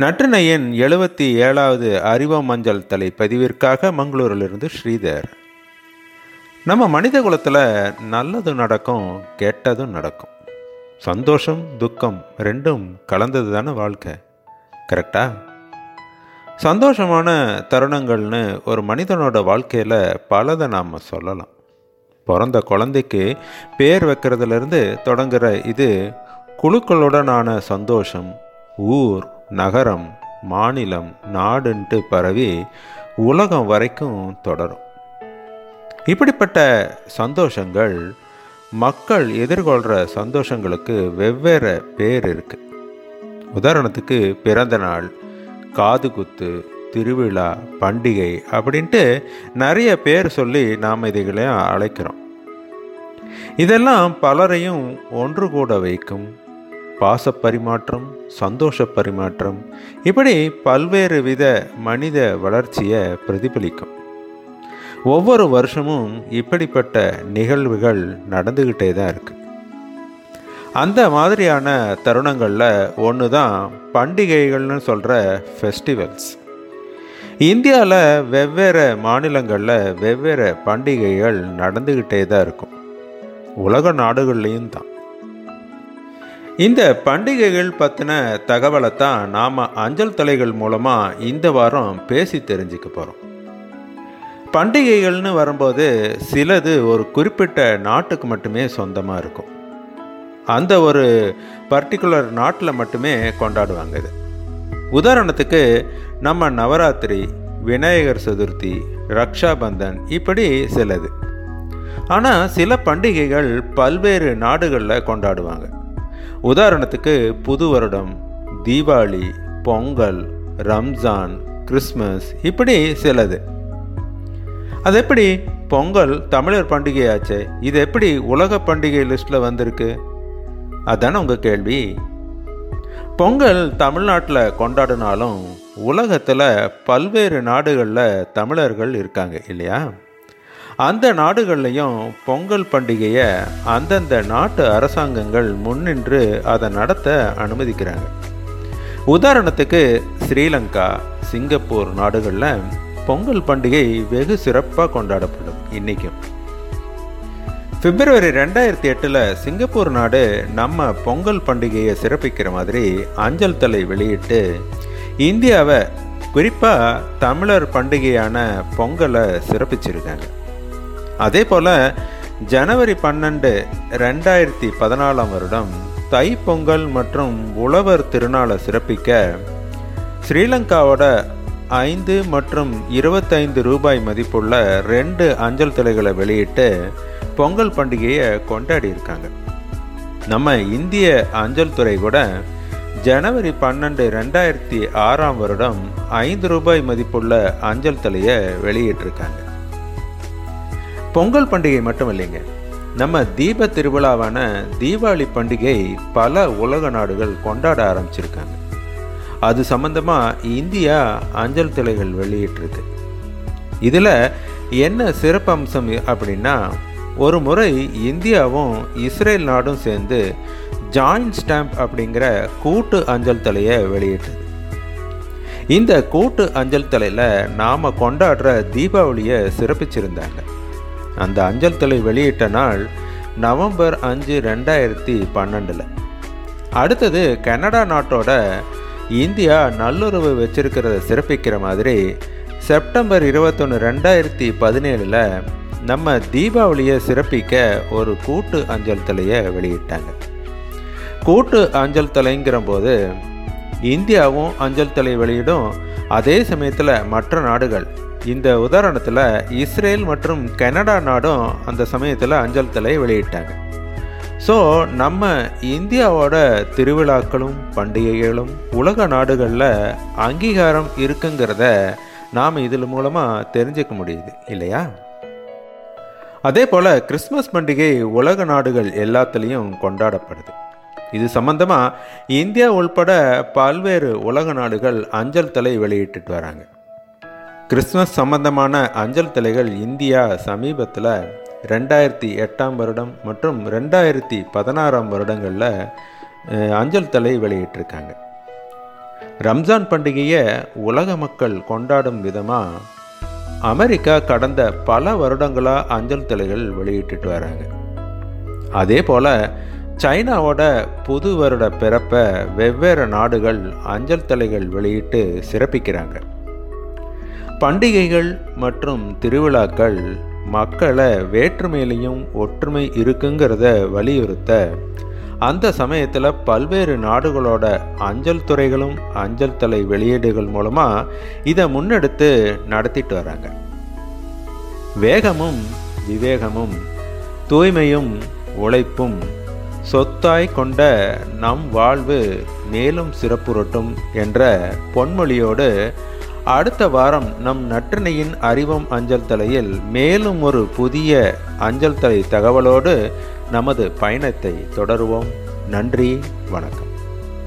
நற்றினையின் எழுபத்தி ஏழாவது அறிவ மஞ்சள் தலை பதிவிற்காக மங்களூரிலிருந்து ஸ்ரீதர். நம்ம மனித குலத்தில் நல்லதும் நடக்கும் கெட்டதும் நடக்கும். சந்தோஷம் துக்கம் ரெண்டும் கலந்தது தானே வாழ்க்கை. கரெக்டா? சந்தோஷமான தருணங்கள்னு ஒரு மனிதனோட வாழ்க்கையில் பலதை நாம் சொல்லலாம். பிறந்த குழந்தைக்கு பேர் வைக்கிறதுலேருந்து தொடங்குற இது குழுக்களுடனான சந்தோஷம் ஊர் நகரம் மாநிலம் நாடுன்ட்டு பரவி உலகம் வரைக்கும் தொடரும். இப்படிப்பட்ட சந்தோஷங்கள் மக்கள் எதிர்கொள்கிற சந்தோஷங்களுக்கு வெவ்வேறு பேர் இருக்குது உதாரணத்துக்கு பிறந்த நாள் காது குத்து திருவிழா பண்டிகை அப்படின்ட்டு நிறைய பேர் சொல்லி நாம் இதுகளையும் அழைக்கிறோம். இதெல்லாம் பலரையும் ஒன்று கூட வைக்கும் பாச பரிமாற்றம் சந்தோஷ பரிமாற்றம் இப்படி பல்வேறு வித மனித வளர்ச்சியை பிரதிபலிக்கும். ஒவ்வொரு வருஷமும் இப்படிப்பட்ட நிகழ்வுகள் நடந்துக்கிட்டே தான் இருக்கு. அந்த மாதிரியான தருணங்களில் ஒன்று தான் பண்டிகைகள்னு சொல்கிற ஃபெஸ்டிவல்ஸ். இந்தியாவில் வெவ்வேறு மாநிலங்களில் வெவ்வேறு பண்டிகைகள் நடந்துக்கிட்டே தான் இருக்கும். உலக நாடுகள்லேயும் தான். இந்த பண்டிகைகள் பற்றின தகவலை தான் நாம் அஞ்சல் தலைகள் மூலமாக இந்த வாரம் பேசி தெரிஞ்சுக்க போகிறோம் பண்டிகைகள்னு வரும்போது சிலது ஒரு குறிப்பிட்ட நாட்டுக்கு மட்டுமே சொந்தமாக இருக்கும். அந்த ஒரு பர்டிகுலர் நாட்டில் மட்டுமே கொண்டாடுவாங்க இது. உதாரணத்துக்கு நம்ம நவராத்திரி விநாயகர் சதுர்த்தி ரக்ஷாபந்தன் இப்படி சிலது. ஆனால் சில பண்டிகைகள் பல்வேறு நாடுகளில் கொண்டாடுவாங்க. உதாரணத்துக்கு புது வருடம் தீபாவளி பொங்கல் ரம்ஜான் கிறிஸ்மஸ் இப்படி சிலது. அது எப்படி பொங்கல் தமிழர் பண்டிகையாச்சே? இது எப்படி உலக பண்டிகை லிஸ்ட்டில் வந்திருக்கு? அதானே உங்கள் கேள்வி. பொங்கல் தமிழ்நாட்டில் கொண்டாடினாலும் உலகத்தில் பல்வேறு நாடுகளில் தமிழர்கள் இருக்காங்க இல்லையா? அந்த நாடுகள்லையும் பொங்கல் பண்டிகையை அந்தந்த நாட்டு அரசாங்கங்கள் முன்னின்று அதை நடத்த அனுமதிக்கிறாங்க. உதாரணத்துக்கு ஸ்ரீலங்கா சிங்கப்பூர் நாடுகளில் பொங்கல் பண்டிகை வெகு சிறப்பாக கொண்டாடப்படும் இன்றைக்கும் பிப்ரவரி ரெண்டாயிரத்தி எட்டில் சிங்கப்பூர் நாடு நம்ம பொங்கல் பண்டிகையை சிறப்பிக்கிற மாதிரி அஞ்சல் தலை வெளியிட்டு இந்தியாவை குறிப்பாக தமிழர் பண்டிகையான பொங்கலை சிறப்பிச்சிருக்காங்க. அதே போல் ஜனவரி பன்னெண்டு ரெண்டாயிரத்தி பதினாலாம் வருடம் தை பொங்கல் மற்றும் உழவர் திருநாளை சிறப்பிக்க ஸ்ரீலங்காவோட ஐந்து மற்றும் இருபத்தைந்து ரூபாய் மதிப்புள்ள ரெண்டு அஞ்சல் தலைகளை வெளியிட்டு பொங்கல் பண்டிகையை கொண்டாடி இருக்காங்க நம்ம இந்திய அஞ்சல் துறை கூட ஜனவரி பன்னெண்டு ரெண்டாயிரத்தி ஆறாம் வருடம் ஐந்து ரூபாய் மதிப்புள்ள அஞ்சல் தலையை வெளியிட்டிருக்காங்க. பொங்கல் பண்டிகை மட்டும் இல்லைங்க நம்ம தீப திருவிழாவான தீபாவளி பண்டிகை பல உலக நாடுகள் கொண்டாட ஆரம்பிச்சிருக்காங்க. அது சம்பந்தமாக இந்தியா அஞ்சல் தலைகள் வெளியிட்டிருக்கு. இதில் என்ன சிறப்பம்சம் அப்படின்னா ஒரு முறை இந்தியாவும் இஸ்ரேல் நாடும் சேர்ந்து ஜாயின்ட் ஸ்டாம்ப் அப்படிங்கிற கூட்டு அஞ்சல் தலையை வெளியிட்டது. இந்த கூட்டு அஞ்சல் தலையில் நாம் கொண்டாடுற தீபாவளியை சிறப்பிச்சிருந்தாங்க. அந்த அஞ்சல் தலை வெளியிட்ட நாள் நவம்பர் அஞ்சு ரெண்டாயிரத்தி பன்னெண்டில். அடுத்தது கனடா நாட்டோட இந்தியா நல்லுறவு வச்சிருக்கிறத சிறப்பிக்கிற மாதிரி செப்டம்பர் இருபத்தொன்று ரெண்டாயிரத்தி பதினேழில் நம்ம தீபாவளியை சிறப்பிக்க ஒரு கூட்டு அஞ்சல் தலையை வெளியிட்டாங்க. கூட்டு அஞ்சல் தலைங்கிற போது இந்தியாவும் அஞ்சல் தலை வெளியிடும் அதே சமயத்தில் மற்ற நாடுகள். இந்த உதாரணத்தில் இஸ்ரேல் மற்றும் கனடா நாடும் அந்த சமயத்தில் அஞ்சல் தலை வெளியிட்டாங்க. ஸோ நம்ம இந்தியாவோட திருவிழாக்களும் பண்டிகைகளும் உலக நாடுகளில் அங்கீகாரம் இருக்குங்கிறத நாம் இதில் மூலமாக தெரிஞ்சுக்க முடியுது இல்லையா? அதே போல் கிறிஸ்மஸ் பண்டிகை உலக நாடுகள் எல்லாத்துலேயும் கொண்டாடப்படுது. இது சம்பந்தமாக இந்தியா உள்பட பல்வேறு உலக நாடுகள் அஞ்சல் தலை வெளியிட்டுட்டு வராங்க. கிறிஸ்மஸ் சம்பந்தமான அஞ்சல் தலைகள் இந்தியா சமீபத்தில் ரெண்டாயிரத்தி எட்டாம் வருடம் மற்றும் ரெண்டாயிரத்தி பதினாறாம் வருடங்களில் அஞ்சல் தலை வெளியிட்டிருக்காங்க. ரம்ஜான் பண்டிகையை உலக மக்கள் கொண்டாடும் விதமாக அமெரிக்கா கடந்த பல வருடங்களாக அஞ்சல் தலைகள் வெளியிட்டுட்டு வராங்க. அதே போல் சைனாவோட புது வருட பிறப்பை வெவ்வேறு நாடுகள் அஞ்சல் தலைகள் வெளியிட்டு சிறப்பிக்கிறாங்க. பண்டிகைகள் மற்றும் திருவிழாக்கள் மக்களை வேற்றுமையிலையும் ஒற்றுமை இருக்குங்கிறத வலியுறுத்த அந்த சமயத்தில் பல்வேறு நாடுகளோட அஞ்சல் துறைகளும் அஞ்சல் தலை வெளியீடுகள் மூலமாக இதை முன்னெடுத்து நடத்திட்டு வராங்க. வேகமும் விவேகமும் தூய்மையும் உழைப்பும் சொத்தாய் கொண்ட நம் வாழ்வு மேலும் சிறப்புரட்டும் என்ற பொன்மொழியோடு அடுத்த வாரம் நம் நற்றினையின் அறிவம் அஞ்சல் தலையில் மேலும் ஒரு புதிய அஞ்சல் தலை தகவலோடு நமது பயணத்தை தொடருவோம். நன்றி வணக்கம்.